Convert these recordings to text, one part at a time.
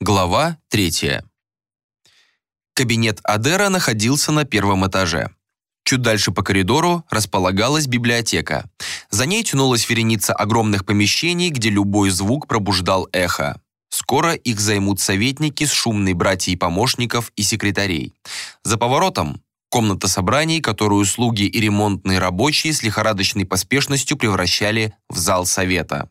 Глава 3. Кабинет Адера находился на первом этаже. Чуть дальше по коридору располагалась библиотека. За ней тянулась вереница огромных помещений, где любой звук пробуждал эхо. Скоро их займут советники с шумной братьей помощников и секретарей. За поворотом комната собраний, которую слуги и ремонтные рабочие с лихорадочной поспешностью превращали в зал совета.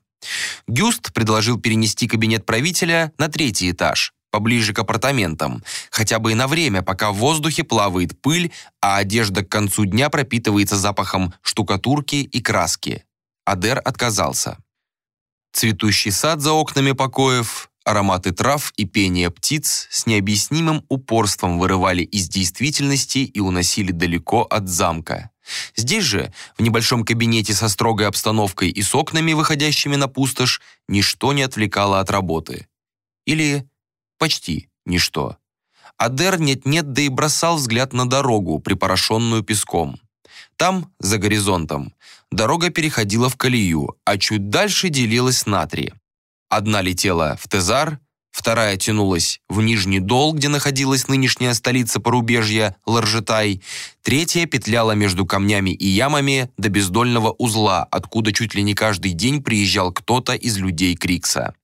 Гюст предложил перенести кабинет правителя на третий этаж, поближе к апартаментам, хотя бы и на время, пока в воздухе плавает пыль, а одежда к концу дня пропитывается запахом штукатурки и краски. Адер отказался. Цветущий сад за окнами покоев, ароматы трав и пение птиц с необъяснимым упорством вырывали из действительности и уносили далеко от замка. Здесь же, в небольшом кабинете со строгой обстановкой и с окнами, выходящими на пустошь, ничто не отвлекало от работы. Или почти ничто. Адер нет-нет, да и бросал взгляд на дорогу, припорошенную песком. Там, за горизонтом, дорога переходила в колею, а чуть дальше делилась на три. Одна летела в Тезар, вторая тянулась в Нижний Дол, где находилась нынешняя столица порубежья Ларжетай, третья петляла между камнями и ямами до бездольного узла, откуда чуть ли не каждый день приезжал кто-то из людей Крикса.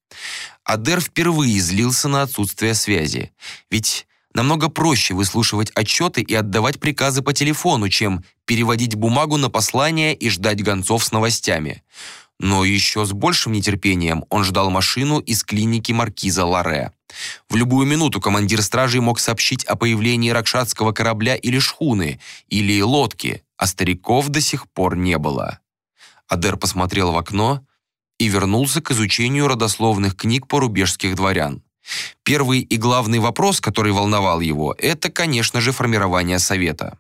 Адер впервые злился на отсутствие связи, ведь намного проще выслушивать отчеты и отдавать приказы по телефону, чем переводить бумагу на послание и ждать гонцов с новостями. Но еще с большим нетерпением он ждал машину из клиники маркиза Ларе. В любую минуту командир стражей мог сообщить о появлении ракшатского корабля или шхуны, или лодки, а стариков до сих пор не было. Адер посмотрел в окно и вернулся к изучению родословных книг порубежских дворян. Первый и главный вопрос, который волновал его, это, конечно же, формирование совета.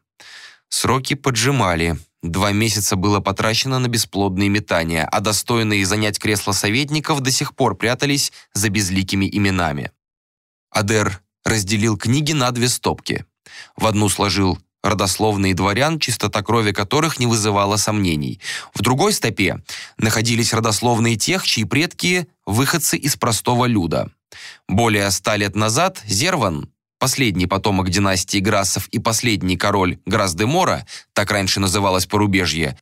Сроки поджимали, Два месяца было потрачено на бесплодные метания, а достойные занять кресло советников до сих пор прятались за безликими именами. Адер разделил книги на две стопки. В одну сложил родословные дворян, чистота крови которых не вызывала сомнений. В другой стопе находились родословные тех, чьи предки – выходцы из простого люда. Более ста лет назад Зерван, последний потомок династии Грассов и последний король Грас-де-Мора, так раньше называлось порубежье,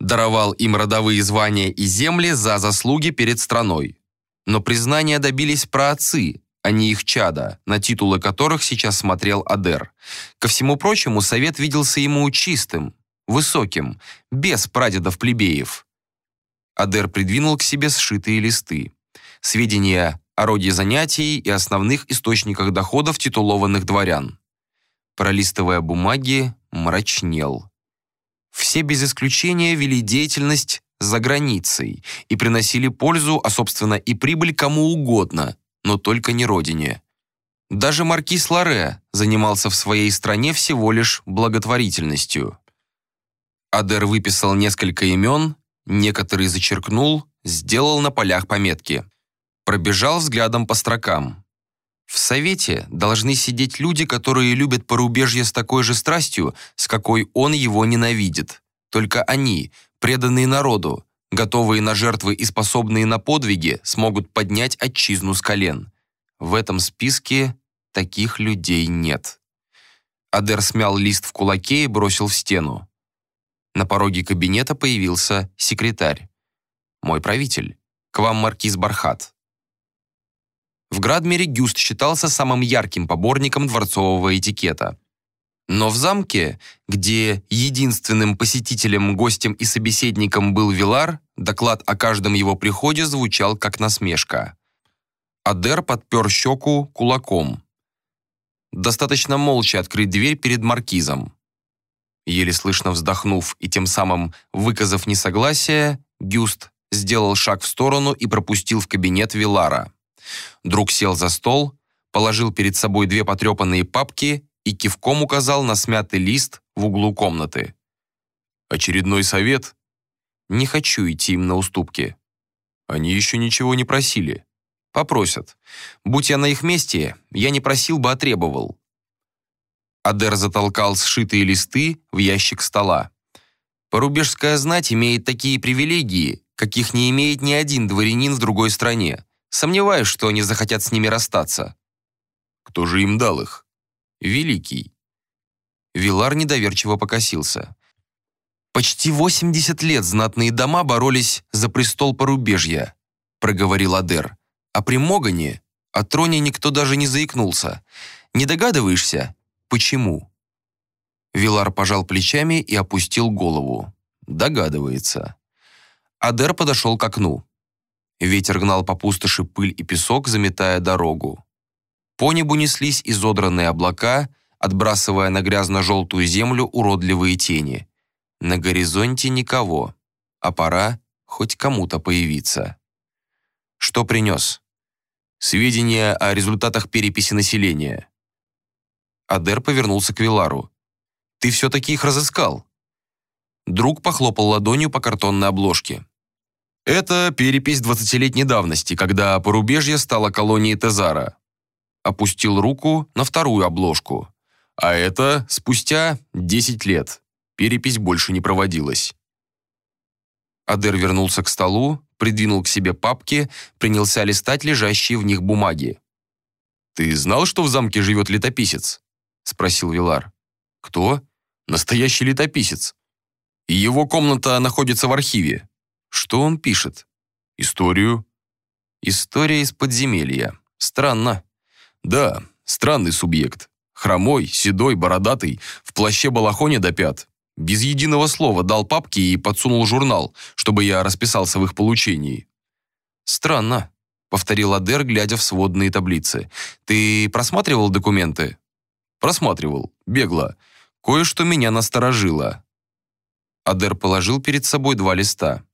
даровал им родовые звания и земли за заслуги перед страной. Но признания добились праотцы, а не их чада, на титулы которых сейчас смотрел Адер. Ко всему прочему, совет виделся ему чистым, высоким, без прадедов-плебеев. Адер придвинул к себе сшитые листы. Сведения о занятий и основных источниках доходов титулованных дворян. Пролистывая бумаги, мрачнел. Все без исключения вели деятельность за границей и приносили пользу, а собственно и прибыль кому угодно, но только не родине. Даже маркиз Ларе занимался в своей стране всего лишь благотворительностью. Адер выписал несколько имен, некоторые зачеркнул, сделал на полях пометки. Пробежал взглядом по строкам. В Совете должны сидеть люди, которые любят порубежье с такой же страстью, с какой он его ненавидит. Только они, преданные народу, готовые на жертвы и способные на подвиги, смогут поднять отчизну с колен. В этом списке таких людей нет. Адер смял лист в кулаке и бросил в стену. На пороге кабинета появился секретарь. «Мой правитель, к вам маркиз Бархат». В Градмере Гюст считался самым ярким поборником дворцового этикета. Но в замке, где единственным посетителем, гостем и собеседником был Вилар, доклад о каждом его приходе звучал как насмешка. Адер подпер щеку кулаком. Достаточно молча открыть дверь перед маркизом. Еле слышно вздохнув и тем самым выказав несогласие, Гюст сделал шаг в сторону и пропустил в кабинет Вилара. Друг сел за стол, положил перед собой две потрепанные папки и кивком указал на смятый лист в углу комнаты. «Очередной совет?» «Не хочу идти им на уступки. Они еще ничего не просили. Попросят. Будь я на их месте, я не просил бы, а требовал». Адер затолкал сшитые листы в ящик стола. Порубежская знать имеет такие привилегии, каких не имеет ни один дворянин в другой стране Сомневаюсь, что они захотят с ними расстаться. Кто же им дал их? Великий. Вилар недоверчиво покосился. «Почти 80 лет знатные дома боролись за престол порубежья», проговорил Адер. «А при Могане о троне никто даже не заикнулся. Не догадываешься, почему?» Вилар пожал плечами и опустил голову. Догадывается. Адер подошел к окну. Ветер гнал по пустоши пыль и песок, заметая дорогу. По небу неслись изодранные облака, отбрасывая на грязно-желтую землю уродливые тени. На горизонте никого, а пора хоть кому-то появиться. Что принес? Сведения о результатах переписи населения. Адер повернулся к Вилару. «Ты все-таки их разыскал?» Друг похлопал ладонью по картонной обложке. Это перепись двадцатилетней давности, когда порубежье стало колонией Тезара. Опустил руку на вторую обложку. А это спустя 10 лет. Перепись больше не проводилась. Адер вернулся к столу, придвинул к себе папки, принялся листать лежащие в них бумаги. «Ты знал, что в замке живет летописец?» — спросил Вилар. «Кто?» «Настоящий летописец. Его комната находится в архиве. Что он пишет? Историю. История из подземелья. Странно. Да, странный субъект. Хромой, седой, бородатый, в плаще-балахоне до пят. Без единого слова дал папки и подсунул журнал, чтобы я расписался в их получении. Странно, повторил Адер, глядя в сводные таблицы. Ты просматривал документы? Просматривал, бегло. Кое-что меня насторожило. Адер положил перед собой два листа.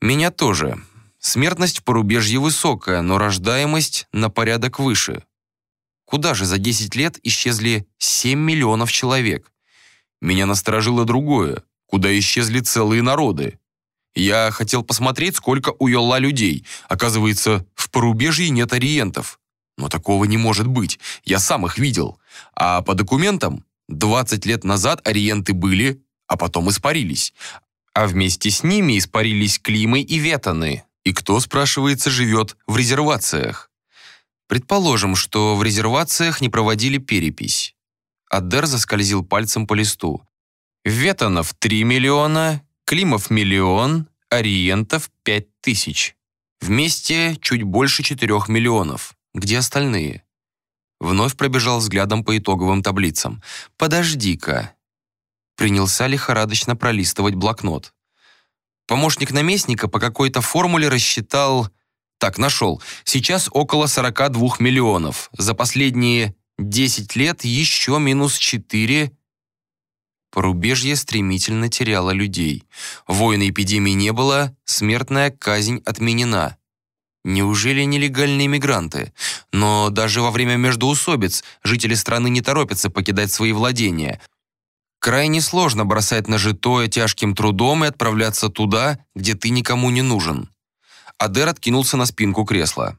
Меня тоже. Смертность в порубежье высокая, но рождаемость на порядок выше. Куда же за 10 лет исчезли 7 миллионов человек? Меня насторожило другое. Куда исчезли целые народы? Я хотел посмотреть, сколько у Йолла людей. Оказывается, в порубежье нет ориентов. Но такого не может быть. Я сам их видел. А по документам 20 лет назад ориенты были, а потом испарились а вместе с ними испарились Климы и Ветаны. И кто, спрашивается, живет в резервациях? Предположим, что в резервациях не проводили перепись. Адер заскользил пальцем по листу. Ветанов 3 миллиона, Климов миллион, Ориентов 5 тысяч. Вместе чуть больше 4 миллионов. Где остальные? Вновь пробежал взглядом по итоговым таблицам. «Подожди-ка, принялся лихорадочно пролистывать блокнот. Помощник наместника по какой-то формуле рассчитал... Так, нашел. Сейчас около 42 миллионов. За последние 10 лет еще минус 4... Порубежье стремительно теряло людей. Войны эпидемии не было, смертная казнь отменена. Неужели нелегальные мигранты? Но даже во время междоусобиц жители страны не торопятся покидать свои владения. Крайне сложно бросать нажитое тяжким трудом и отправляться туда, где ты никому не нужен. Адер откинулся на спинку кресла.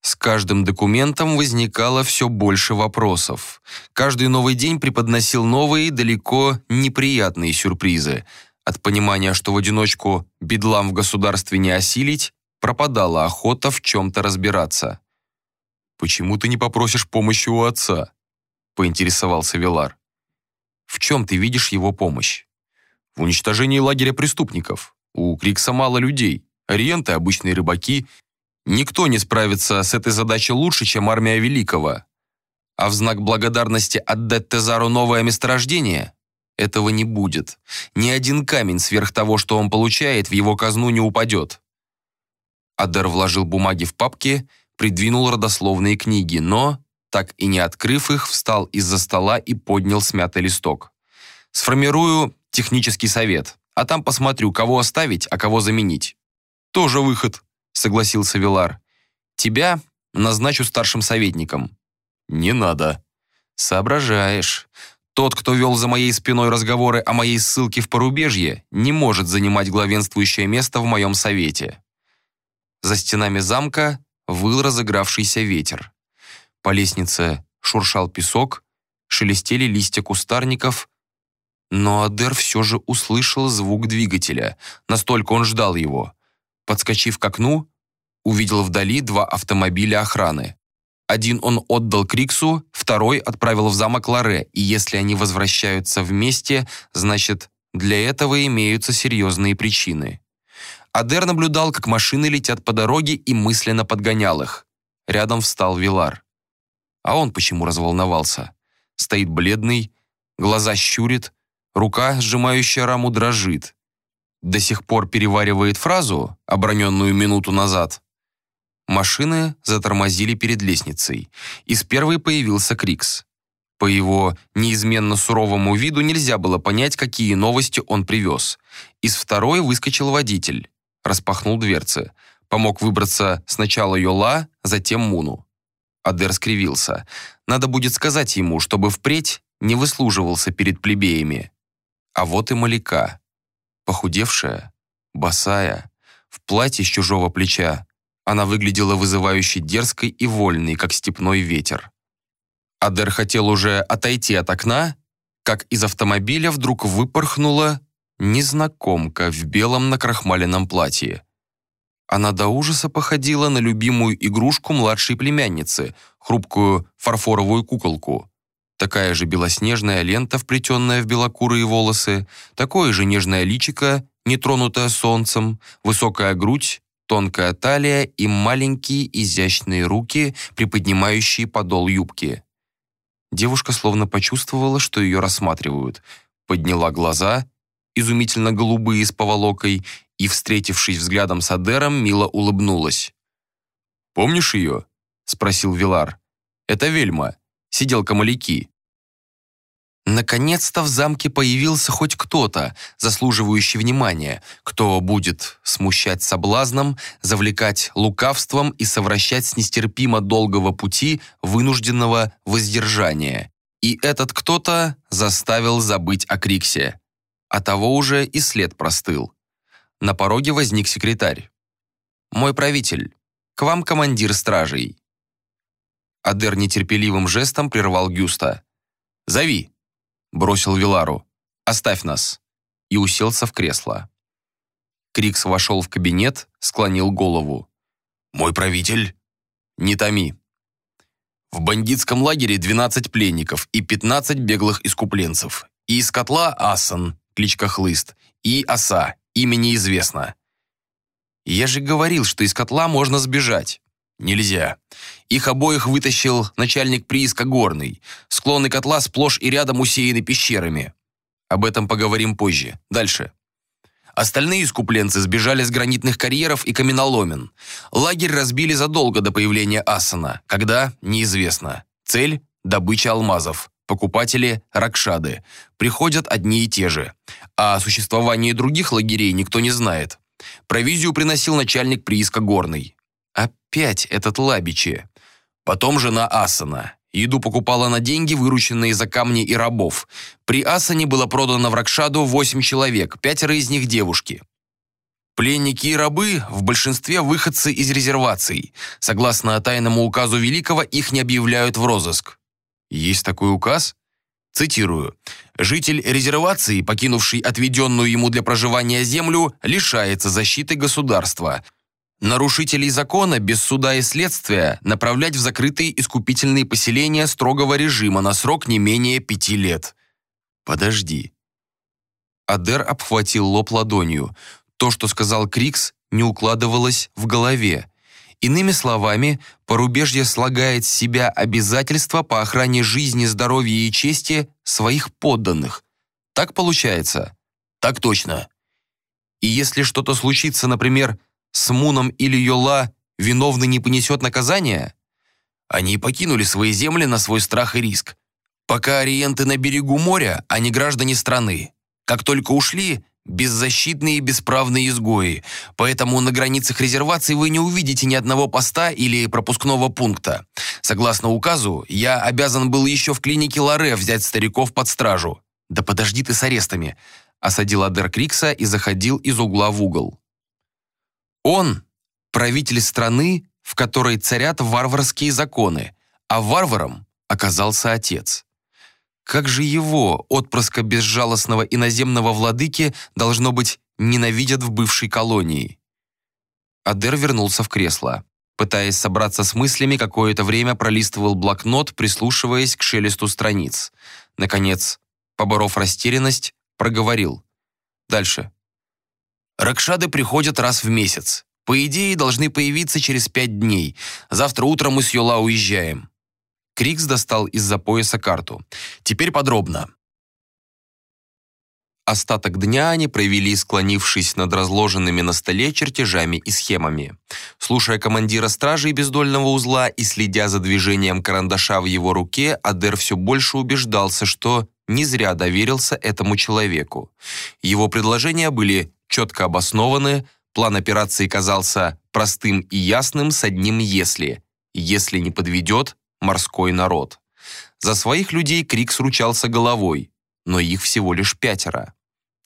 С каждым документом возникало все больше вопросов. Каждый новый день преподносил новые, далеко неприятные сюрпризы. От понимания, что в одиночку бедлам в государстве не осилить, пропадала охота в чем-то разбираться. «Почему ты не попросишь помощи у отца?» — поинтересовался Вилар. В чем ты видишь его помощь? В уничтожении лагеря преступников. У Крикса мало людей. Ориенты – обычные рыбаки. Никто не справится с этой задачей лучше, чем армия Великого. А в знак благодарности отдать Тезару новое месторождение? Этого не будет. Ни один камень сверх того, что он получает, в его казну не упадет. Адер вложил бумаги в папки, придвинул родословные книги, но так и не открыв их, встал из-за стола и поднял смятый листок. «Сформирую технический совет, а там посмотрю, кого оставить, а кого заменить». «Тоже выход», — согласился Вилар. «Тебя назначу старшим советником». «Не надо». «Соображаешь. Тот, кто вел за моей спиной разговоры о моей ссылке в порубежье, не может занимать главенствующее место в моем совете». За стенами замка выл разыгравшийся ветер. По лестнице шуршал песок, шелестели листья кустарников, но Адер все же услышал звук двигателя, настолько он ждал его. Подскочив к окну, увидел вдали два автомобиля охраны. Один он отдал Криксу, второй отправил в замок Ларе, и если они возвращаются вместе, значит, для этого имеются серьезные причины. Адер наблюдал, как машины летят по дороге и мысленно подгонял их. Рядом встал Вилар. А он почему разволновался? Стоит бледный, глаза щурит, рука, сжимающая раму, дрожит. До сих пор переваривает фразу, оброненную минуту назад. Машины затормозили перед лестницей. Из первой появился Крикс. По его неизменно суровому виду нельзя было понять, какие новости он привез. Из второй выскочил водитель. Распахнул дверцы. Помог выбраться сначала Йола, затем Муну. Адер скривился. Надо будет сказать ему, чтобы впредь не выслуживался перед плебеями. А вот и Маляка. Похудевшая, босая, в платье с чужого плеча. Она выглядела вызывающе дерзкой и вольной, как степной ветер. Адер хотел уже отойти от окна, как из автомобиля вдруг выпорхнула незнакомка в белом накрахмаленном платье. Она до ужаса походила на любимую игрушку младшей племянницы, хрупкую фарфоровую куколку. Такая же белоснежная лента, вплетенная в белокурые волосы, такое же нежное личико, нетронутое солнцем, высокая грудь, тонкая талия и маленькие изящные руки, приподнимающие подол юбки. Девушка словно почувствовала, что ее рассматривают, подняла глаза, изумительно голубые с поволокой, и, встретившись взглядом с Адером, мило улыбнулась. «Помнишь ее?» — спросил Вилар. «Это Вельма, сиделка Маляки». Наконец-то в замке появился хоть кто-то, заслуживающий внимания, кто будет смущать соблазном, завлекать лукавством и совращать с нестерпимо долгого пути вынужденного воздержания. И этот кто-то заставил забыть о Криксе. А того уже и след простыл. На пороге возник секретарь. «Мой правитель, к вам командир стражей». Адер нетерпеливым жестом прервал Гюста. «Зови!» бросил Вилару. «Оставь нас!» и уселся в кресло. Крикс вошел в кабинет, склонил голову. «Мой правитель?» «Не томи!» В бандитском лагере 12 пленников и 15 беглых искупленцев. И из котла Асан, кличка Хлыст, и Оса, имя неизвестно. Я же говорил, что из котла можно сбежать. Нельзя. Их обоих вытащил начальник прииска Горный. Склоны котла сплошь и рядом усеяны пещерами. Об этом поговорим позже. Дальше. Остальные искупленцы сбежали с гранитных карьеров и каменоломен. Лагерь разбили задолго до появления Асана. Когда? Неизвестно. Цель – добыча алмазов. Покупатели – ракшады. Приходят одни и те же. А о существовании других лагерей никто не знает. Провизию приносил начальник прииска Горный. Опять этот Лабичи. Потом жена Асана. Еду покупала на деньги, вырученные за камни и рабов. При Асане было продано в Ракшаду 8 человек, пятеро из них девушки. Пленники и рабы в большинстве выходцы из резерваций. Согласно тайному указу Великого, их не объявляют в розыск. Есть такой указ? Цитирую. «Житель резервации, покинувший отведенную ему для проживания землю, лишается защиты государства. Нарушителей закона без суда и следствия направлять в закрытые искупительные поселения строгого режима на срок не менее пяти лет. Подожди. Адер обхватил лоб ладонью. То, что сказал Крикс, не укладывалось в голове. Иными словами, порубежье слагает с себя обязательства по охране жизни, здоровья и чести своих подданных. Так получается? Так точно. И если что-то случится, например, с Муном или Йола виновный не понесет наказания? Они покинули свои земли на свой страх и риск. Пока ориенты на берегу моря, они граждане страны. Как только ушли, беззащитные и бесправные изгои, поэтому на границах резервации вы не увидите ни одного поста или пропускного пункта. Согласно указу, я обязан был еще в клинике Ларе взять стариков под стражу. Да подожди ты с арестами, осадил Адер Крикса и заходил из угла в угол. Он – правитель страны, в которой царят варварские законы, а варваром оказался отец. Как же его, отпрыска безжалостного иноземного владыки, должно быть, ненавидят в бывшей колонии? Адер вернулся в кресло. Пытаясь собраться с мыслями, какое-то время пролистывал блокнот, прислушиваясь к шелесту страниц. Наконец, поборов растерянность, проговорил. Дальше. «Ракшады приходят раз в месяц. По идее, должны появиться через пять дней. Завтра утром мы с Йола уезжаем». Крикс достал из-за пояса карту. «Теперь подробно. Остаток дня они провели, склонившись над разложенными на столе чертежами и схемами. Слушая командира стражи бездольного узла и следя за движением карандаша в его руке, Адер все больше убеждался, что не зря доверился этому человеку. Его предложения были четко обоснованы, план операции казался простым и ясным с одним «если». Если не подведет, морской народ. За своих людей Крик сручался головой, но их всего лишь пятеро.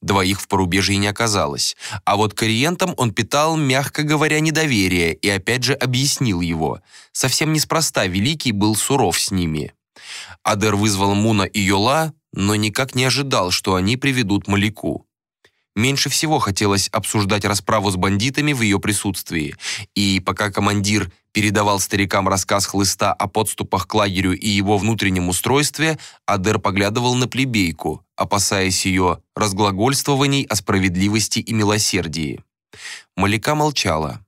Двоих в порубежье не оказалось. А вот к ориентам он питал, мягко говоря, недоверие и опять же объяснил его. Совсем неспроста Великий был суров с ними. Адер вызвал Муна и Йола, но никак не ожидал, что они приведут Маляку. Меньше всего хотелось обсуждать расправу с бандитами в ее присутствии, и пока командир передавал старикам рассказ хлыста о подступах к лагерю и его внутреннем устройстве, Адер поглядывал на плебейку, опасаясь ее разглагольствований о справедливости и милосердии. Маляка молчала.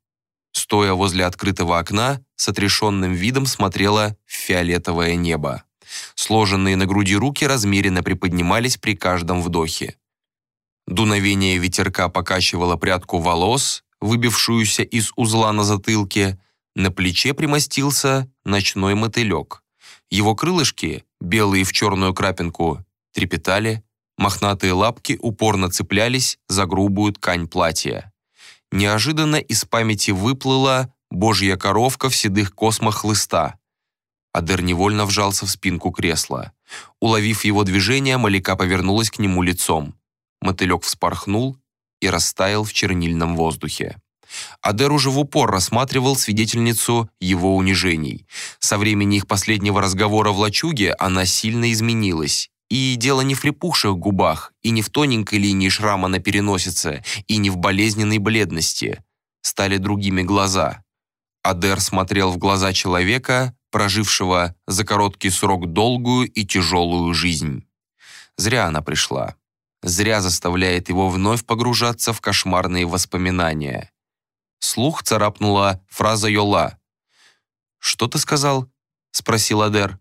Стоя возле открытого окна, с отрешенным видом смотрела в фиолетовое небо. Сложенные на груди руки размеренно приподнимались при каждом вдохе. Дуновение ветерка покачивало прядку волос, выбившуюся из узла на затылке. На плече примостился ночной мотылек. Его крылышки, белые в черную крапинку, трепетали, мохнатые лапки упорно цеплялись за грубую ткань платья. Неожиданно из памяти выплыла божья коровка в седых космах хлыста. Адер невольно вжался в спинку кресла. Уловив его движение, Малика повернулась к нему лицом. Мотылек вспорхнул и растаял в чернильном воздухе. Адер уже в упор рассматривал свидетельницу его унижений. Со времени их последнего разговора в лачуге она сильно изменилась. И дело не в припухших губах, и не в тоненькой линии шрама на переносице, и не в болезненной бледности. Стали другими глаза. Адер смотрел в глаза человека, прожившего за короткий срок долгую и тяжелую жизнь. Зря она пришла зря заставляет его вновь погружаться в кошмарные воспоминания. Слух царапнула фраза Йола. «Что ты сказал?» — спросил Адер.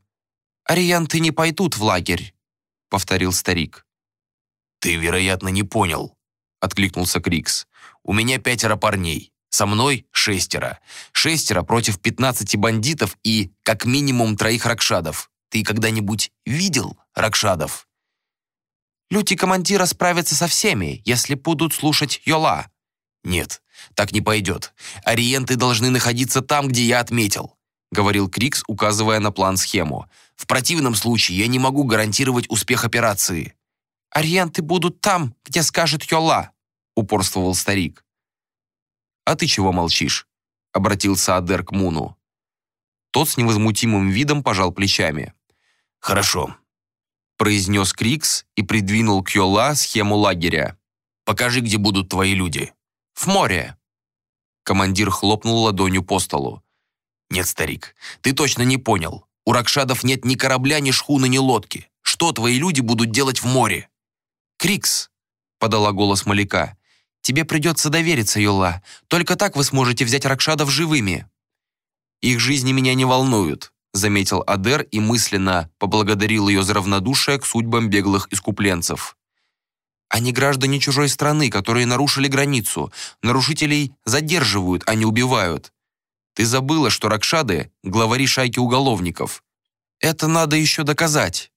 «Арианты не пойдут в лагерь», — повторил старик. «Ты, вероятно, не понял», — откликнулся Крикс. «У меня пятеро парней, со мной шестеро. Шестеро против пятнадцати бандитов и, как минимум, троих ракшадов. Ты когда-нибудь видел ракшадов?» Люди командира справятся со всеми, если будут слушать Йола». «Нет, так не пойдет. Ориенты должны находиться там, где я отметил», говорил Крикс, указывая на план-схему. «В противном случае я не могу гарантировать успех операции». «Ориенты будут там, где скажет Йола», упорствовал старик. «А ты чего молчишь?» обратился Адер к Муну. Тот с невозмутимым видом пожал плечами. «Хорошо, произнес Крикс и придвинул к Йола схему лагеря. «Покажи, где будут твои люди». «В море». Командир хлопнул ладонью по столу. «Нет, старик, ты точно не понял. У Ракшадов нет ни корабля, ни шхуны, ни лодки. Что твои люди будут делать в море?» «Крикс», — подала голос Маляка, — «тебе придется довериться, Йола. Только так вы сможете взять Ракшадов живыми». «Их жизни меня не волнуют», заметил Адер и мысленно поблагодарил ее за равнодушие к судьбам беглых искупленцев. Они граждане чужой страны, которые нарушили границу. Нарушителей задерживают, а не убивают. Ты забыла, что Ракшады — главари шайки уголовников. Это надо еще доказать.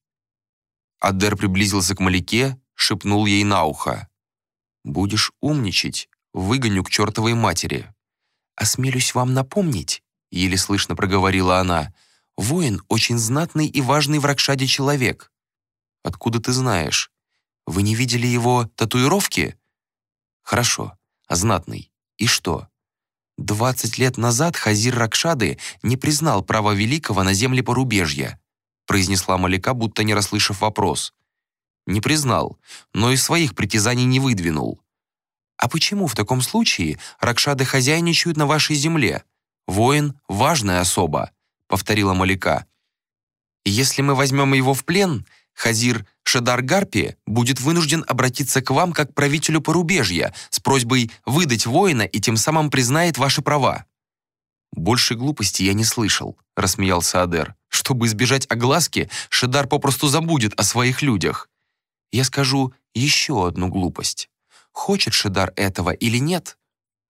Адер приблизился к Маляке, шепнул ей на ухо. «Будешь умничать, выгоню к чертовой матери». «Осмелюсь вам напомнить», — еле слышно проговорила она, Воин — очень знатный и важный в Ракшаде человек. Откуда ты знаешь? Вы не видели его татуировки? Хорошо, а знатный. И что? Двадцать лет назад Хазир Ракшады не признал права Великого на земли порубежья, произнесла Малика, будто не расслышав вопрос. Не признал, но и своих притязаний не выдвинул. «А почему в таком случае ракшады хозяйничают на вашей земле? Воин — важная особа», — повторила Малика. «Если мы возьмем его в плен, Хазир Шедар Гарпи будет вынужден обратиться к вам как правителю порубежья с просьбой выдать воина и тем самым признает ваши права». «Больше глупости я не слышал», — рассмеялся Адер. «Чтобы избежать огласки, Шедар попросту забудет о своих людях. Я скажу еще одну глупость. Хочет Шедар этого или нет,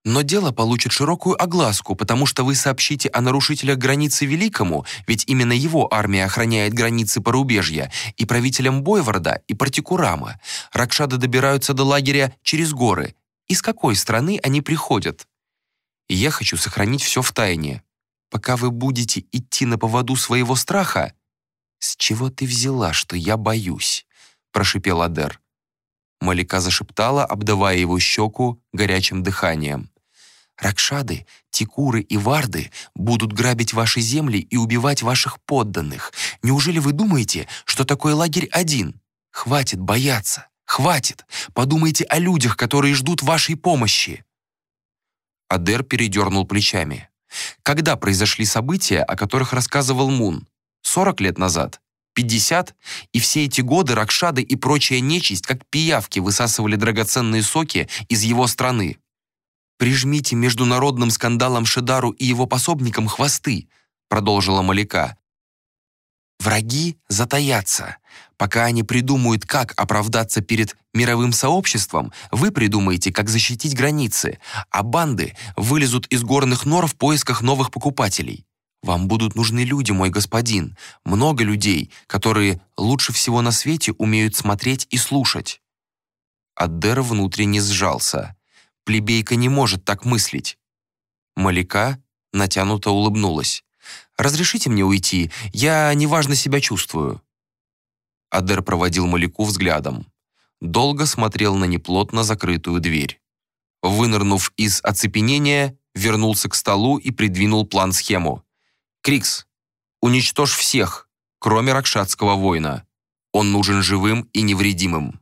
но дело получит широкую огласку, потому что вы сообщите о нарушителях границы Великому, ведь именно его армия охраняет границы порубежья, и правителям Бойварда, и Партикурама. Ракшады добираются до лагеря через горы. Из какой страны они приходят? Я хочу сохранить все в тайне. Пока вы будете идти на поводу своего страха... «С чего ты взяла, что я боюсь?» — прошипел Адер. Малика зашептала, обдавая его щеку горячим дыханием. Ракшады, Тикуры и Варды будут грабить ваши земли и убивать ваших подданных. Неужели вы думаете, что такой лагерь один? Хватит бояться, хватит. Подумайте о людях, которые ждут вашей помощи». Адер передернул плечами. Когда произошли события, о которых рассказывал Мун? 40 лет назад? 50? И все эти годы Ракшады и прочая нечисть, как пиявки, высасывали драгоценные соки из его страны. «Прижмите международным скандалом Шедару и его пособникам хвосты», продолжила Малика. «Враги затаятся. Пока они придумают, как оправдаться перед мировым сообществом, вы придумаете, как защитить границы, а банды вылезут из горных нор в поисках новых покупателей. Вам будут нужны люди, мой господин, много людей, которые лучше всего на свете умеют смотреть и слушать». Аддер внутренне сжался. Плебейка не может так мыслить». Малика натянуто улыбнулась. «Разрешите мне уйти? Я неважно себя чувствую». Адер проводил Малику взглядом. Долго смотрел на неплотно закрытую дверь. Вынырнув из оцепенения, вернулся к столу и придвинул план-схему. «Крикс, уничтожь всех, кроме ракшатского воина. Он нужен живым и невредимым».